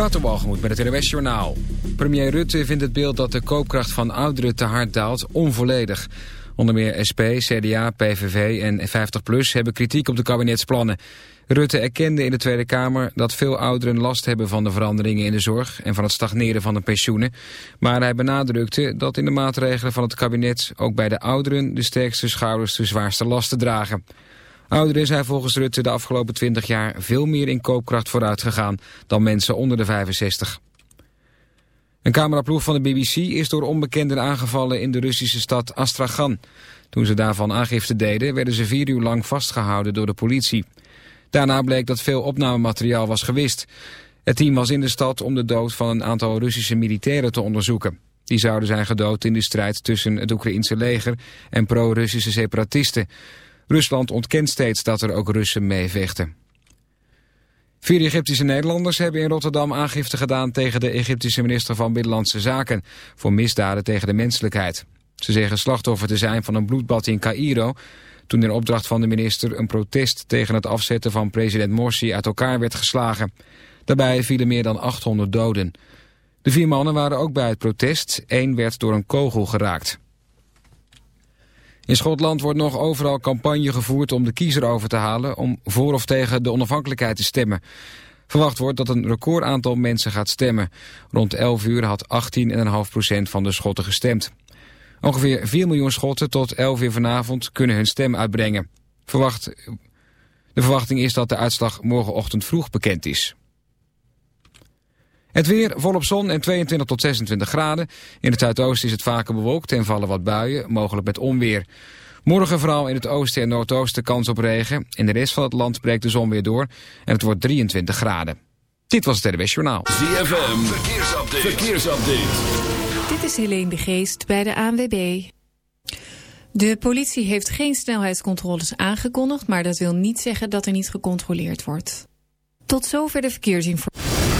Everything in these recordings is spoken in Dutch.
Waterbalgemoed met het RWS Journaal. Premier Rutte vindt het beeld dat de koopkracht van ouderen te hard daalt onvolledig. Onder meer SP, CDA, PVV en 50PLUS hebben kritiek op de kabinetsplannen. Rutte erkende in de Tweede Kamer dat veel ouderen last hebben van de veranderingen in de zorg en van het stagneren van de pensioenen. Maar hij benadrukte dat in de maatregelen van het kabinet ook bij de ouderen de sterkste schouders de zwaarste lasten dragen. Ouderen zijn volgens Rutte de afgelopen 20 jaar veel meer in koopkracht vooruit gegaan dan mensen onder de 65. Een cameraploeg van de BBC is door onbekenden aangevallen in de Russische stad Astragan. Toen ze daarvan aangifte deden werden ze vier uur lang vastgehouden door de politie. Daarna bleek dat veel opnamemateriaal was gewist. Het team was in de stad om de dood van een aantal Russische militairen te onderzoeken. Die zouden zijn gedood in de strijd tussen het Oekraïense leger en pro-Russische separatisten. Rusland ontkent steeds dat er ook Russen meevechten. Vier Egyptische Nederlanders hebben in Rotterdam aangifte gedaan tegen de Egyptische minister van Binnenlandse Zaken voor misdaden tegen de menselijkheid. Ze zeggen slachtoffer te zijn van een bloedbad in Cairo toen in opdracht van de minister een protest tegen het afzetten van president Morsi uit elkaar werd geslagen. Daarbij vielen meer dan 800 doden. De vier mannen waren ook bij het protest, één werd door een kogel geraakt. In Schotland wordt nog overal campagne gevoerd om de kiezer over te halen... om voor of tegen de onafhankelijkheid te stemmen. Verwacht wordt dat een recordaantal mensen gaat stemmen. Rond 11 uur had 18,5% van de Schotten gestemd. Ongeveer 4 miljoen Schotten tot 11 uur vanavond kunnen hun stem uitbrengen. Verwacht, de verwachting is dat de uitslag morgenochtend vroeg bekend is. Het weer volop zon en 22 tot 26 graden. In het zuidoosten is het vaker bewolkt en vallen wat buien, mogelijk met onweer. Morgen vooral in het oosten en noordoosten kans op regen. In de rest van het land breekt de zon weer door en het wordt 23 graden. Dit was het RWS Journaal. ZFM, verkeersupdate. verkeersupdate. Dit is Helene de Geest bij de ANWB. De politie heeft geen snelheidscontroles aangekondigd... maar dat wil niet zeggen dat er niet gecontroleerd wordt. Tot zover de verkeersinformatie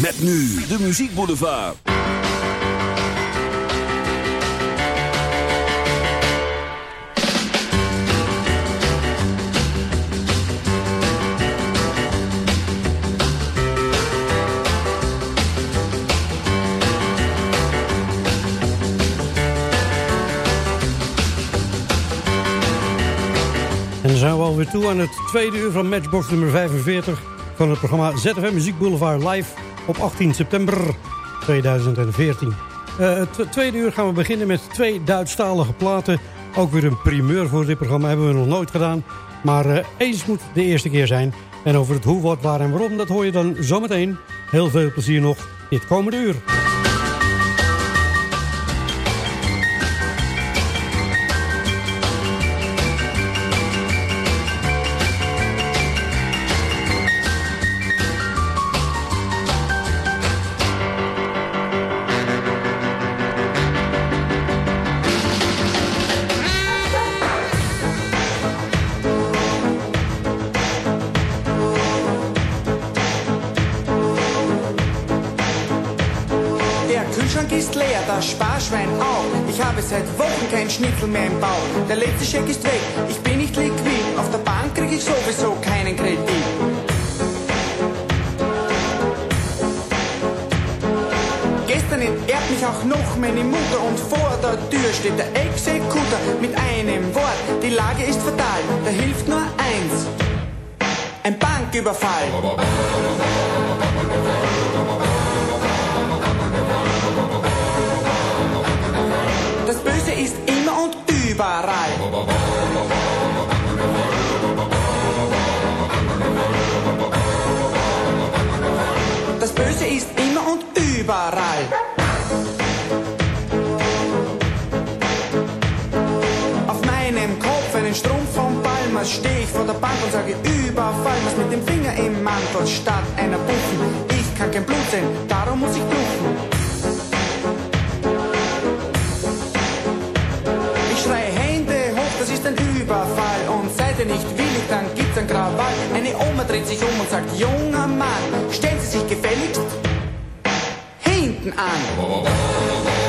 Met nu de Muziek Boulevard. En zijn we alweer toe aan het tweede uur van Matchbox nummer 45 van het programma ZFM Muziek Boulevard Live op 18 september 2014. Uh, het tweede uur gaan we beginnen met twee Duitsstalige platen. Ook weer een primeur voor dit programma hebben we nog nooit gedaan. Maar uh, eens moet de eerste keer zijn. En over het hoe, wat, waar en waarom, dat hoor je dan zometeen. Heel veel plezier nog dit komende uur. Mich auch noch meine Mutter und vor der Tür steht der Exekutor mit einem Wort. Die Lage ist fatal, da hilft nur eins. Ein Banküberfall. Das Böse ist immer und überall. Das Böse ist immer und überall. Steh ich vor der Bank und sage Überfall. Was mit dem Finger im Mantel statt einer Buffen. Ich kann kein Blut sehen, darum muss ich bluffen. Ich schreie Hände hoch, das ist ein Überfall. Und seid ihr nicht willig, dann gibt's ein Krawall. Eine Oma dreht sich um und sagt, junger Mann, stellen Sie sich gefälligst hinten an.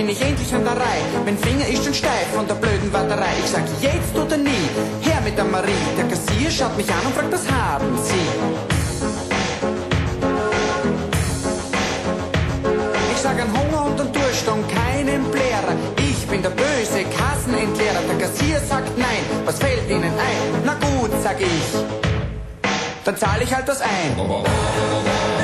Bin ich endlich an der Reihe. Mein Finger ist schon steif von der blöden Warterei. Ich sag jetzt oder nie, her mit der Marie. Der Kassier schaut mich an und fragt, was haben Sie? Böse Kassenentleerer. Der Kassier sagt nein, was fällt Ihnen ein? Na gut, sag ich. Dann zahle ich halt was ein.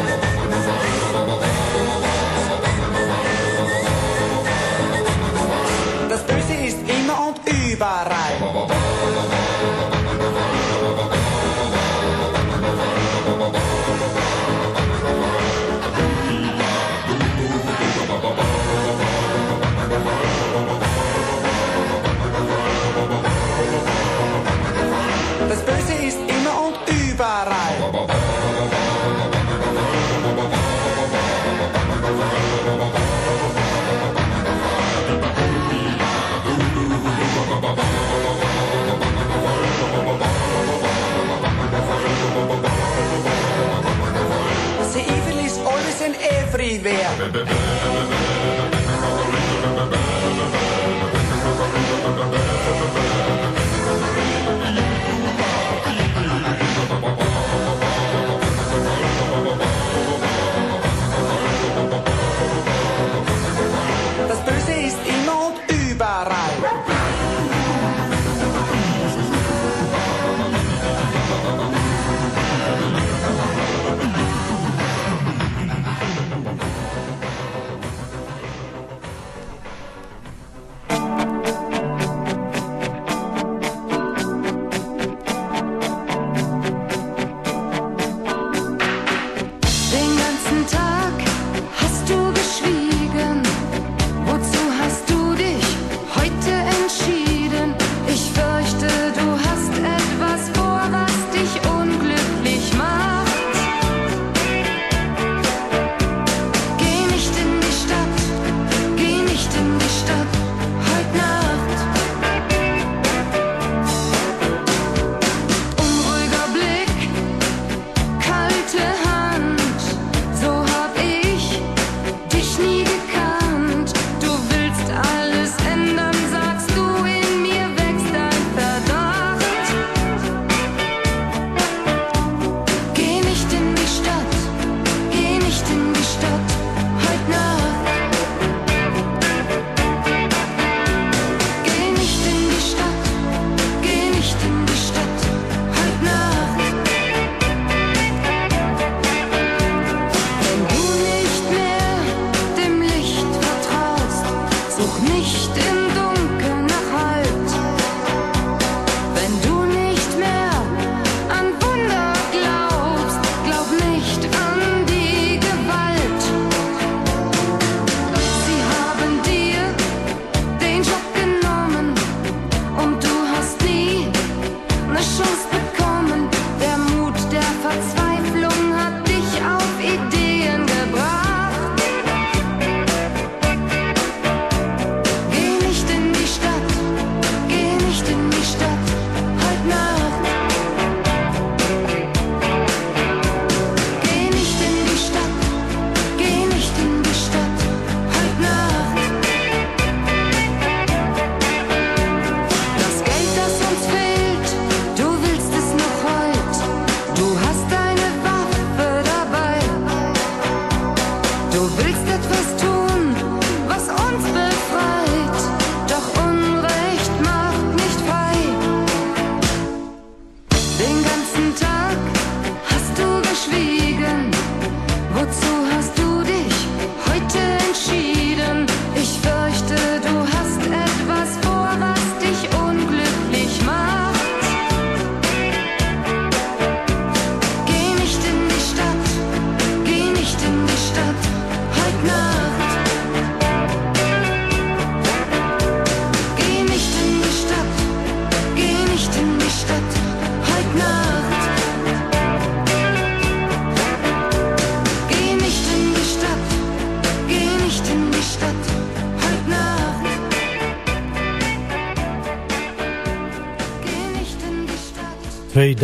And everywhere.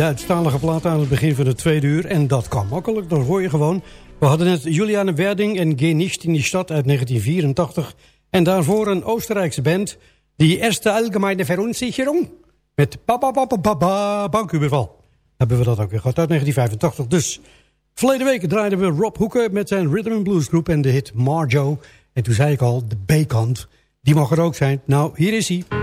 Duitsstalige platen aan het begin van de tweede uur. En dat kan makkelijk, dat hoor je gewoon. We hadden net Juliane Werding en Geh nicht in die stad uit 1984. En daarvoor een Oostenrijkse band. Die Eerste Allgemeine Verunsicherung. Met Papa Bankuberval. Hebben we dat ook weer gehad uit 1985. Dus verleden week draaiden we Rob Hoeken met zijn Rhythm and Blues groep en de hit Marjo. En toen zei ik al, de B-kant, die mag er ook zijn. Nou, hier is hij.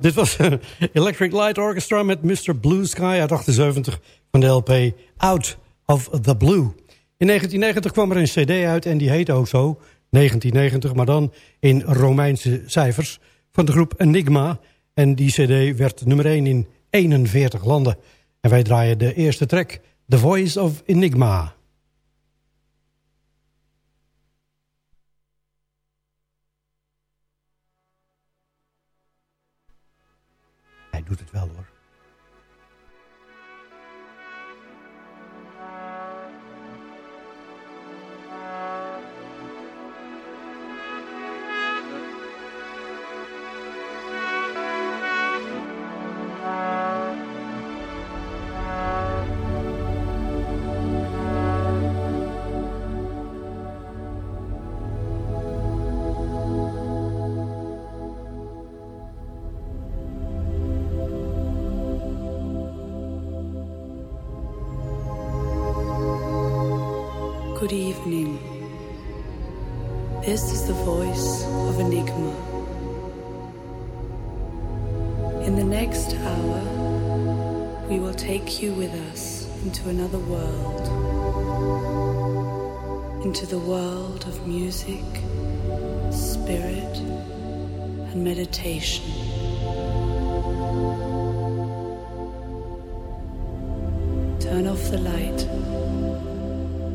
dit was Electric Light Orchestra met Mr. Blue Sky uit 78 van de LP Out of the Blue. In 1990 kwam er een cd uit en die heette ook zo, 1990, maar dan in Romeinse cijfers, van de groep Enigma. En die cd werd nummer 1 in 41 landen. En wij draaien de eerste track, The Voice of Enigma. hij doet het wel hoor. Into the world of music, spirit, and meditation. Turn off the light.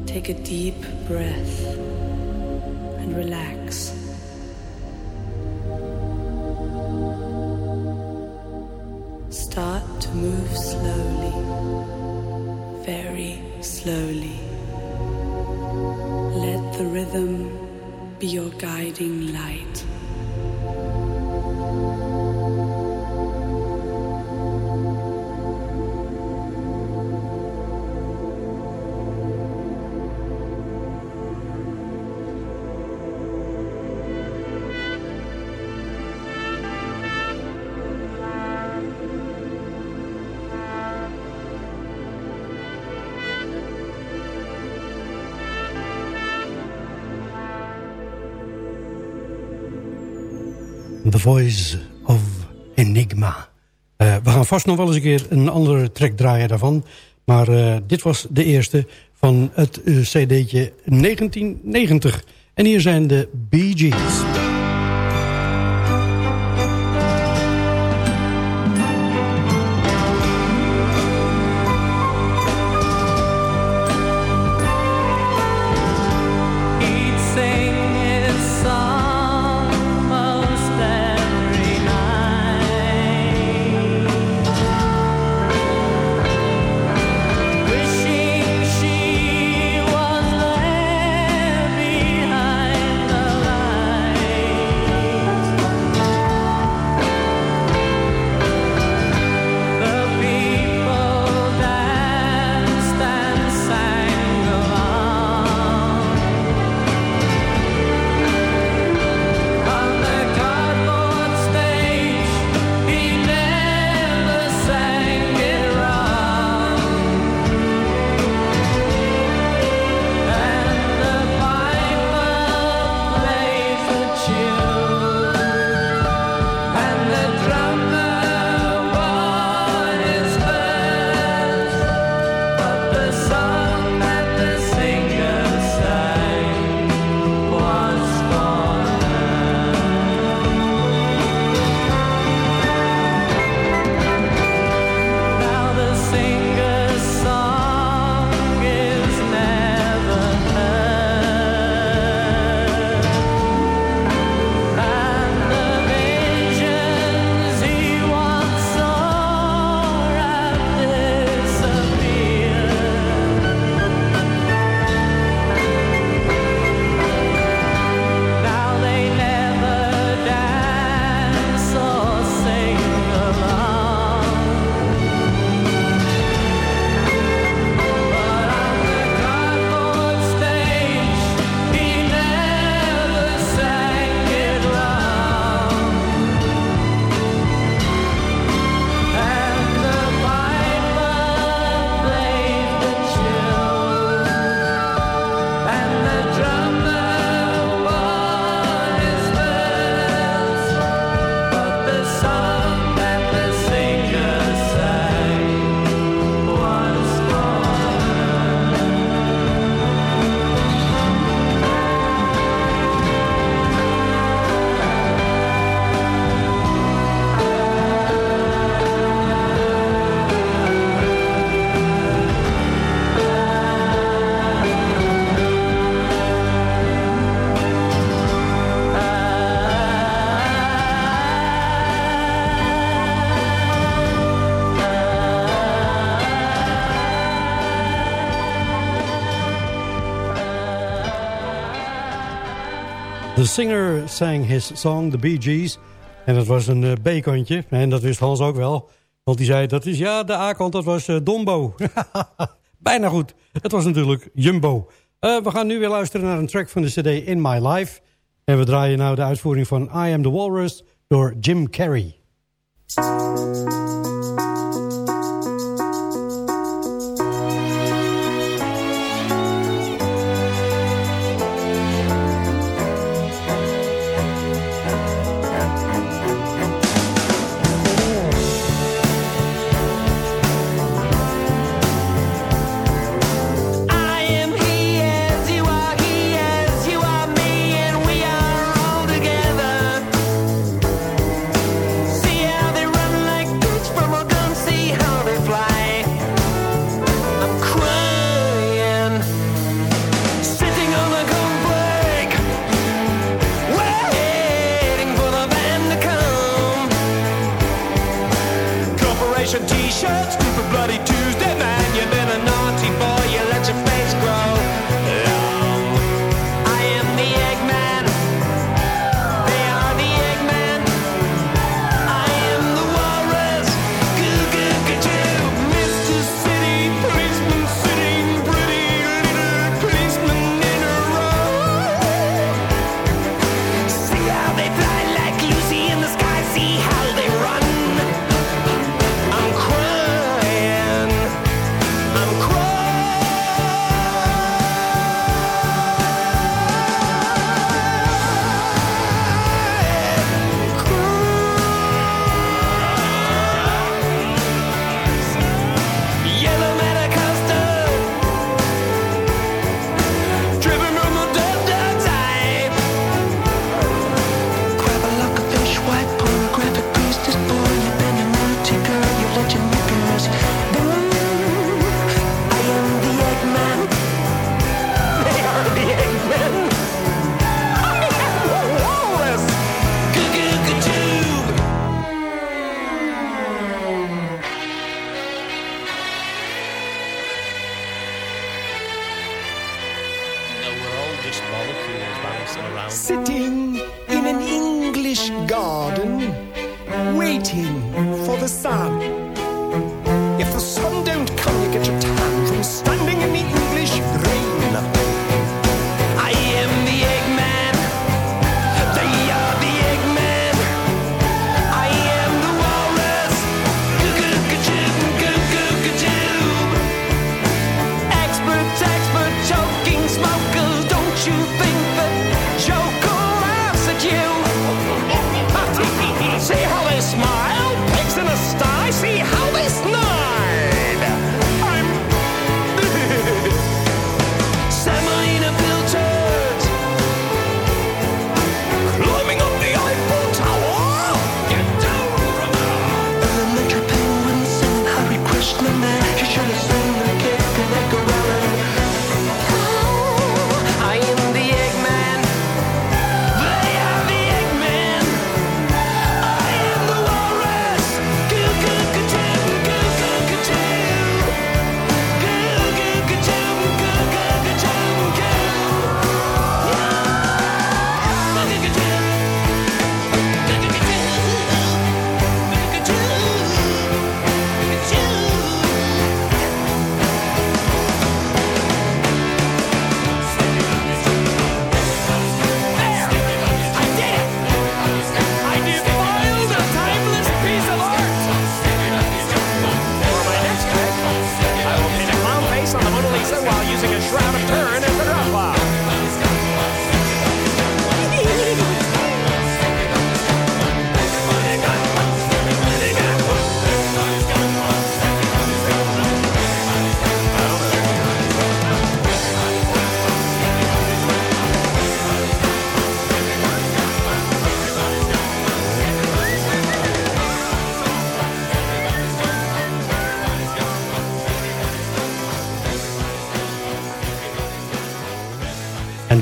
Take a deep breath be your guiding light. Voice of Enigma. Uh, we gaan vast nog wel eens een keer een andere track draaien daarvan. Maar uh, dit was de eerste van het uh, cd'tje 1990. En hier zijn de Bee Gees. The singer sang his song, The Bee Gees. En dat was een uh, B-kantje. En dat wist Hans ook wel. Want die zei, dat is ja, de A-kant, dat was uh, Dombo. Bijna goed. Het was natuurlijk Jumbo. Uh, we gaan nu weer luisteren naar een track van de cd In My Life. En we draaien nou de uitvoering van I Am The Walrus door Jim Carrey.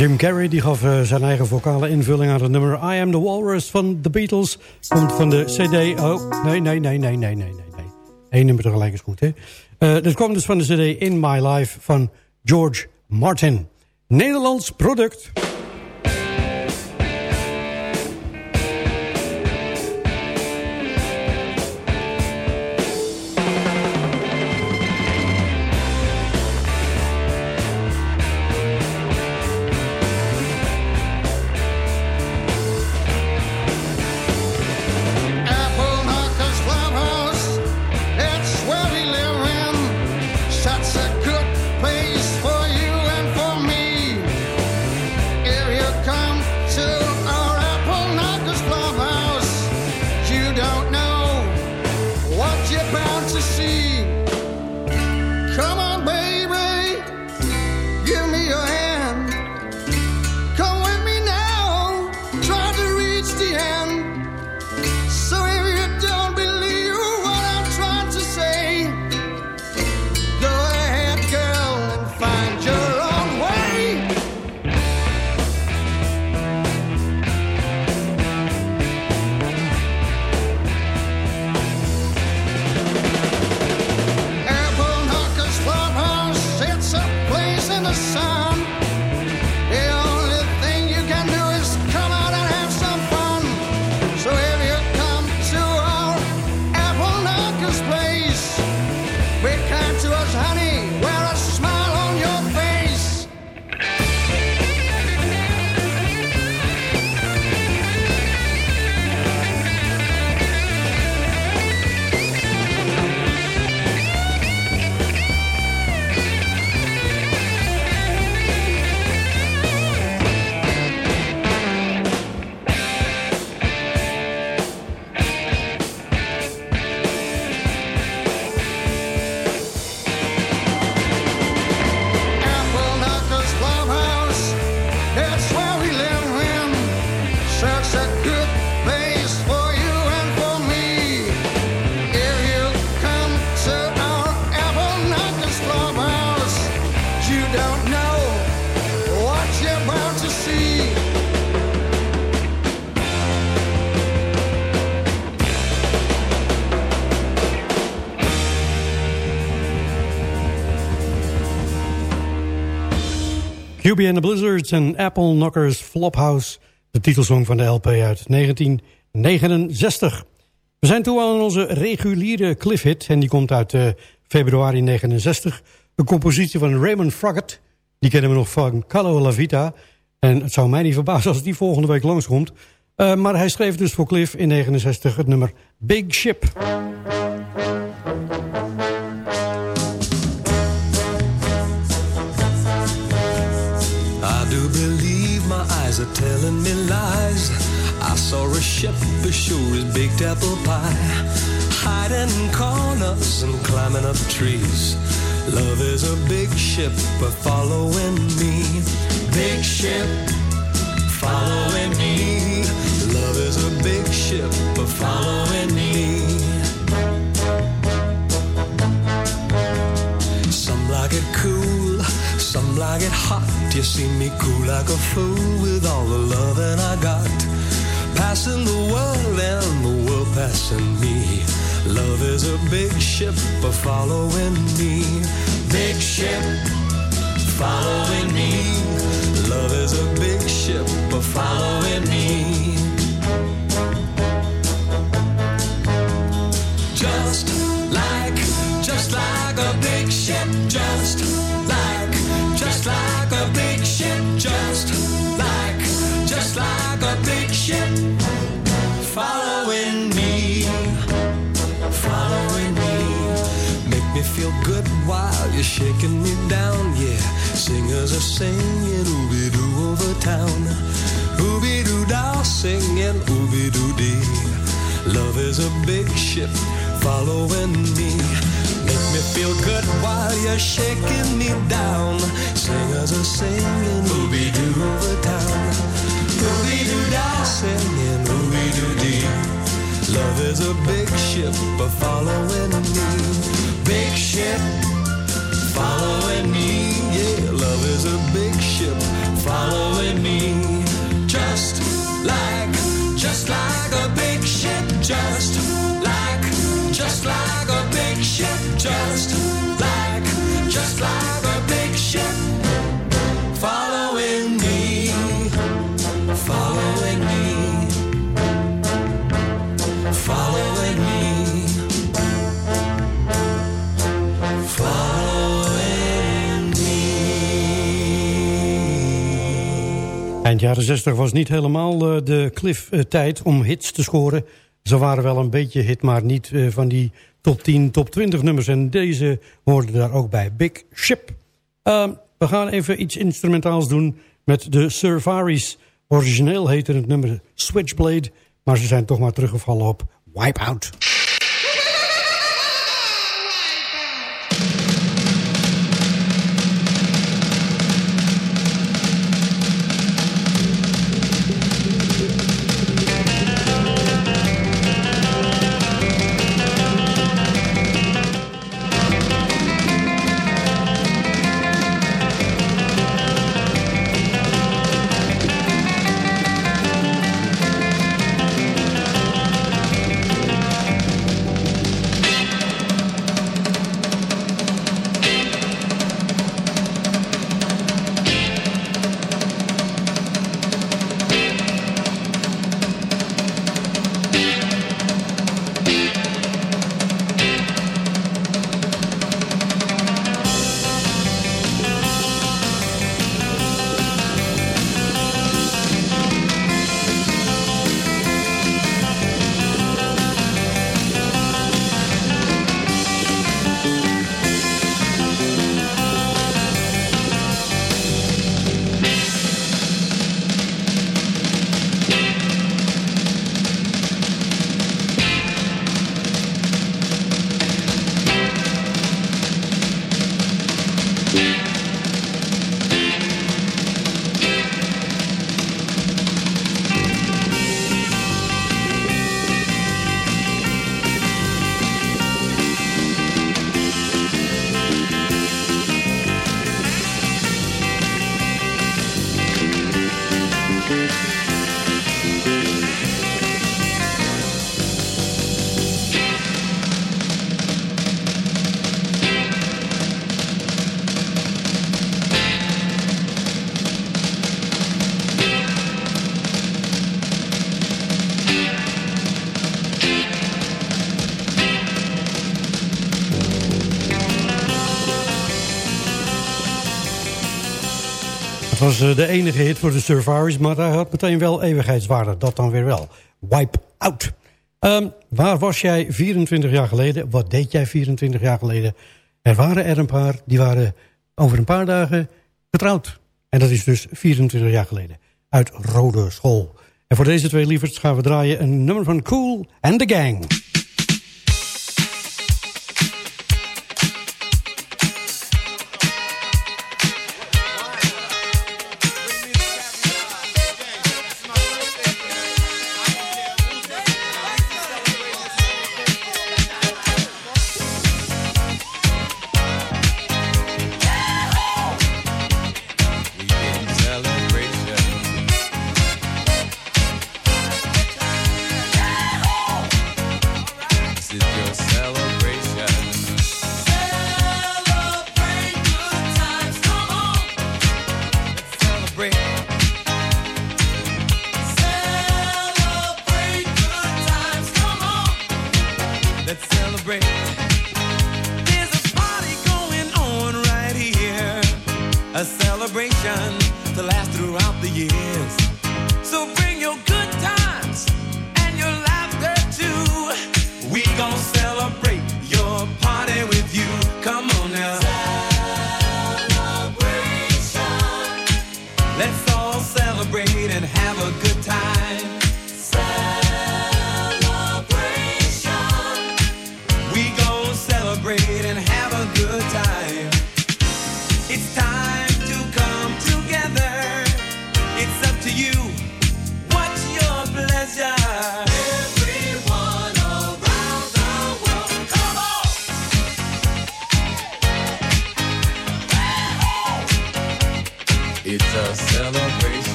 Jim Carrey die gaf eh, zijn eigen vocale invulling aan het nummer I Am The Walrus van The Beatles. Komt van de cd... Oh, nee, nee, nee, nee, nee, nee, nee. Eén nummer tegelijk is goed, hè? Uh, dit kwam dus van de cd In My Life van George Martin. Nederlands product. Ruby and the Blizzards en Apple Knockers Flophouse. De titelsong van de LP uit 1969. We zijn toe aan onze reguliere cliffhit. En die komt uit eh, februari 69. Een compositie van Raymond Froggatt. Die kennen we nog van Calo La Vita. En het zou mij niet verbazen als die volgende week langskomt. Uh, maar hij schreef dus voor Cliff in 69 het nummer Big Ship. Saw a ship as sure as baked apple pie, hiding in corners and climbing up trees. Love is a big ship, but following me. Big ship, following me. Love is a big ship, but following me. Some like it cool, some like it hot. You see me cool like a fool with all the loving I got. Passing the world and the world passing me. Love is a big ship, but following me. Big ship, following me. Love is a big ship, but following me. Just like, just like a big ship, just feel good while you're shaking me down, yeah. Singers are singing ooby doo over town, ooby doo dow singing ooby doo dee. Love is a big ship following me. Make me feel good while you're shaking me down. Singers are singing ooby doo over town. Ooby doo dow singing ooby doo dee. Love is a big ship, following me. Big ship, following me. Yeah, love is a big ship, following me. Just like, just like a big ship, just Eind jaren 60 was niet helemaal uh, de Cliff-tijd uh, om hits te scoren. Ze waren wel een beetje hit, maar niet uh, van die top 10, top 20 nummers. En deze hoorde daar ook bij. Big Ship. Ehm, we gaan even iets instrumentaals doen met de Surfaris. Origineel heette het nummer Switchblade. Maar ze zijn toch maar teruggevallen op Wipeout. De enige hit voor de Survivors, maar hij had meteen wel eeuwigheidswaarde. Dat dan weer wel. Wipe Out. Ehm, waar was jij 24 jaar geleden? Wat deed jij 24 jaar geleden? Er waren er een paar, die waren over een paar dagen getrouwd. En dat is dus 24 jaar geleden. Uit Rode School. En voor deze twee lieverds gaan we draaien een nummer van Cool and the Gang.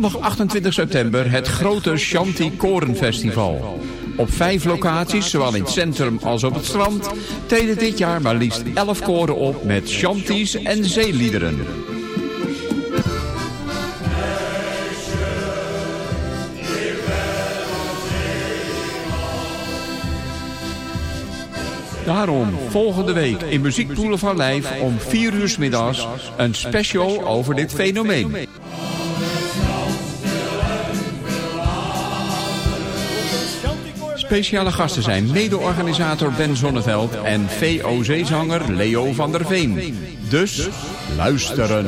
Zondag 28 september het grote Shanti Korenfestival. Op vijf locaties, zowel in het centrum als op het strand, treden dit jaar maar liefst 11 koren op met shanties en zeeliederen. Daarom volgende week in Muziek Boulevard Live om 4 uur middags een special over dit fenomeen. Speciale gasten zijn mede-organisator Ben Zonneveld en VOC-zanger Leo van der Veen. Dus luisteren.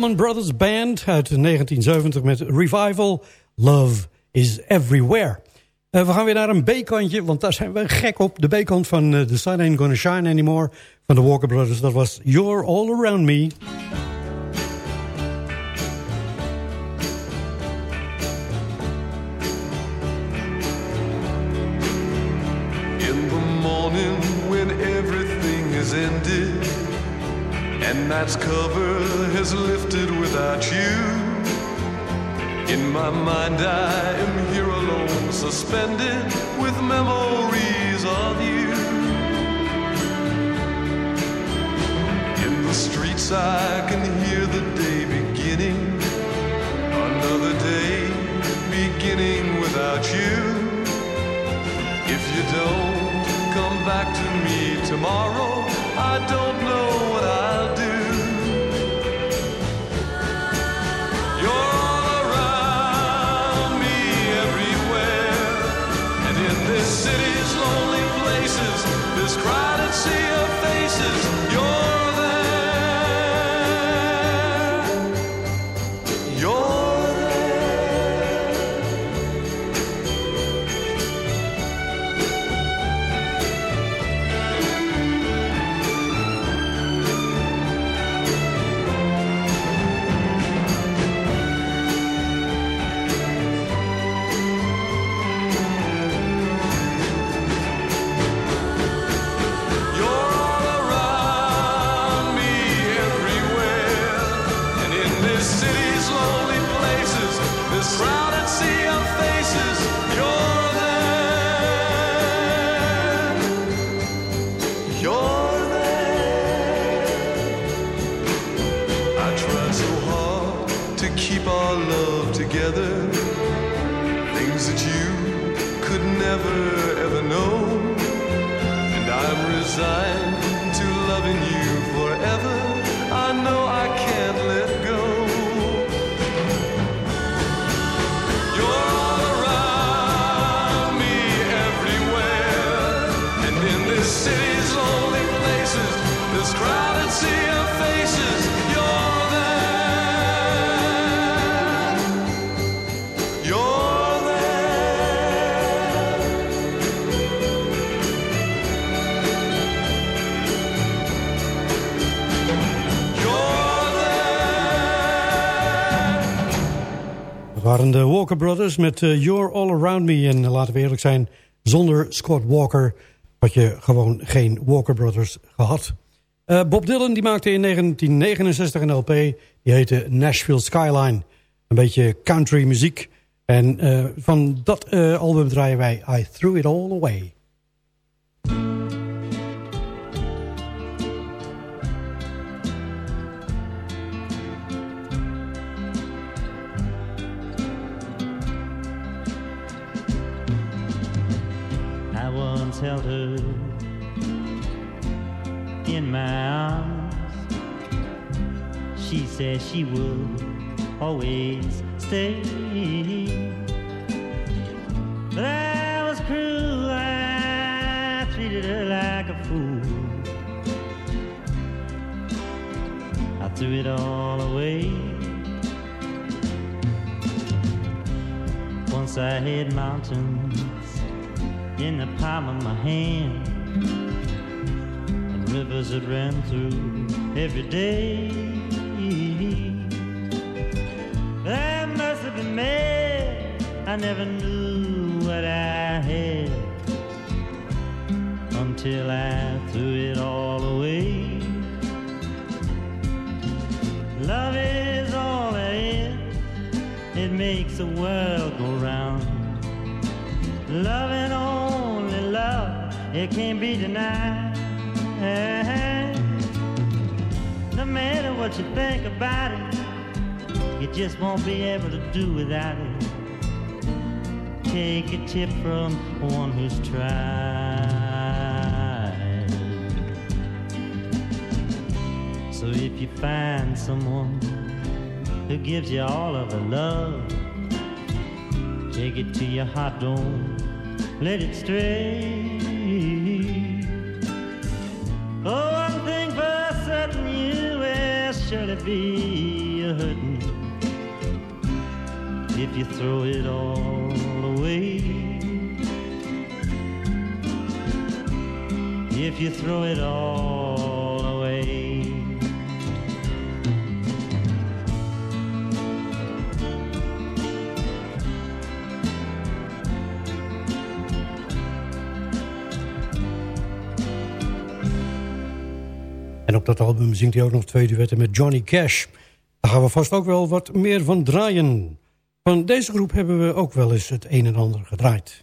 Allman Brothers Band uit 1970 met Revival. Love is Everywhere. Uh, we gaan weer naar een B-kantje, want daar zijn we gek op. De B-kant van uh, The Sun Ain't Gonna Shine Anymore van de Walker Brothers. Dat was You're All Around Me. In the morning when everything is ended and night's cover has lifted without you. In my mind, I am here alone, suspended with memories of you. In the streets, I can hear the day beginning, another day beginning without you. If you don't come back to me tomorrow, I don't know what I'll do. Forever. I know I can't waren de Walker Brothers met eh, You're All Around Me. En laten we eerlijk zijn, zonder Scott Walker had je gewoon geen Walker Brothers gehad. Eh, Bob Dylan die maakte in 1969 een LP, die heette Nashville Skyline. Een beetje country muziek. En eh, van dat album draaien wij I Threw It All Away. Held her in my arms. She said she would always stay. But I was cruel, I treated her like a fool. I threw it all away. Once I had mountains in the palm of my hand and rivers that ran through every day. I must have been mad. I never knew what I had until I threw it all away. Love is all there is. It makes the world go round. Only love, it can't be denied. No matter what you think about it, you just won't be able to do without it. Take a tip from one who's tried. So if you find someone who gives you all of the love, take it to your heart, don't let it stray. be a if you throw it all away. If you throw it all En op dat album zingt hij ook nog twee duetten met Johnny Cash. Daar gaan we vast ook wel wat meer van draaien. Van deze groep hebben we ook wel eens het een en ander gedraaid.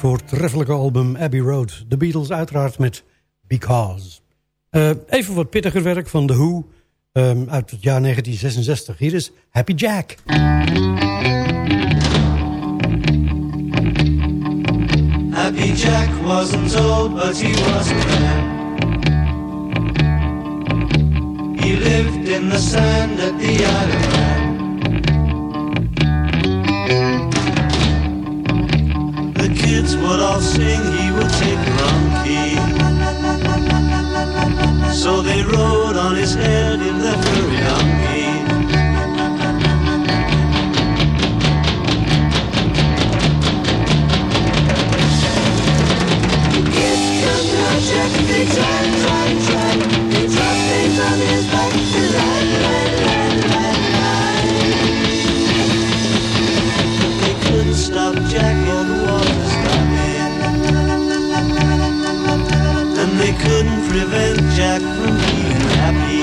Voortreffelijke album Abbey Road. De Beatles uiteraard met Because. Eh, even wat pittiger werk van The Who ehm, uit het jaar 1966. Hier is Happy Jack. Happy Jack wasn't old, but he was a. He lived in the sand at the Isle it's what I'll sing, he would take wrong key. So they rode on his head in their furry donkey. It's the magic they prevent Jack from being happy.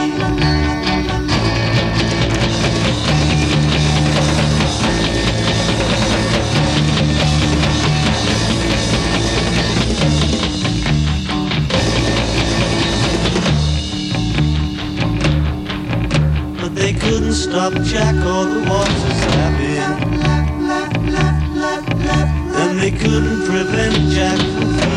But they couldn't stop Jack or the water's stopping. And they couldn't prevent Jack from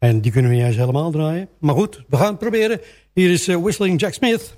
En die kunnen we eens helemaal draaien. Maar goed, we gaan het proberen. Hier is eh, Whistling Jack Smith.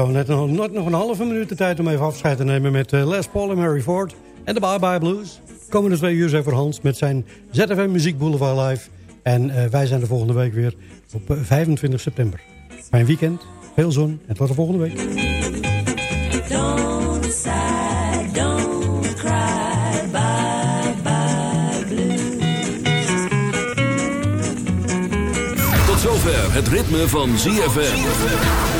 Zo, net nog, net nog een halve minuut de tijd om even afscheid te nemen met eh, Les Paul en Mary Ford. En de Bye Bye Blues. Komende twee uur zijn voor Hans met zijn ZFM Muziek Boulevard Live. En eh, wij zijn de volgende week weer op eh, 25 september. Fijn weekend, veel zon en tot de volgende week. Don't sigh, don't cry, bye bye blues. Tot zover het ritme van ZFM.